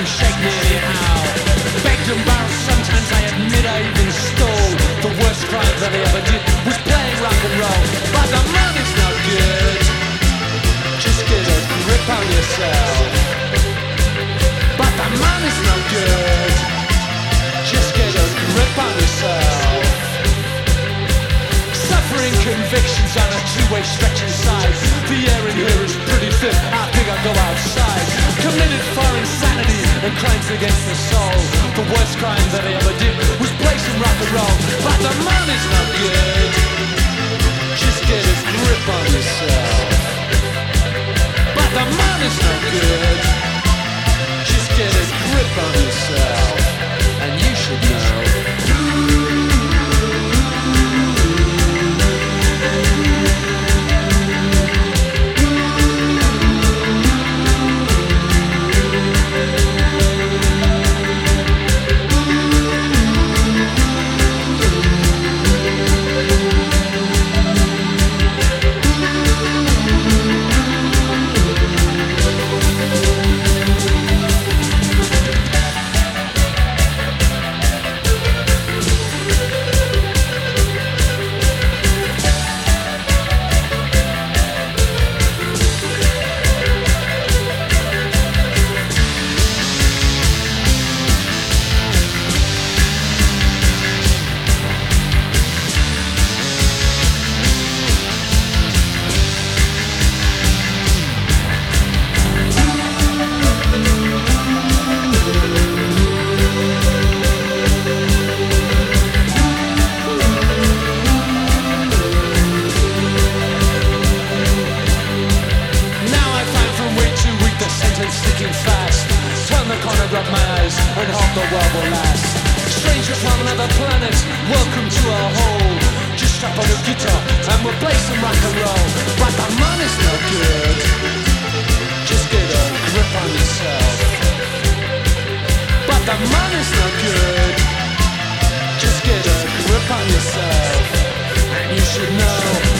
and shake me how. Begged and borrowed, sometimes I admit I even stole. The worst crime that I ever did was playing rock and roll. But the money's not good. Just get a grip on yourself. But the money's not good. Just get a grip on yourself. Suffering convictions on a two-way stretch inside. The air in here is pretty thin. And crimes against the soul. The worst crime that I ever did was play some rock and roll. But the money's not good. Grab my eyes and hope the world will last. Stranger from another planet, welcome to our hole. Just strap on a guitar and we'll play some rock and roll. But the money's no good. Just get a grip on yourself. But the money's no good. Just get a grip on yourself. And you should know.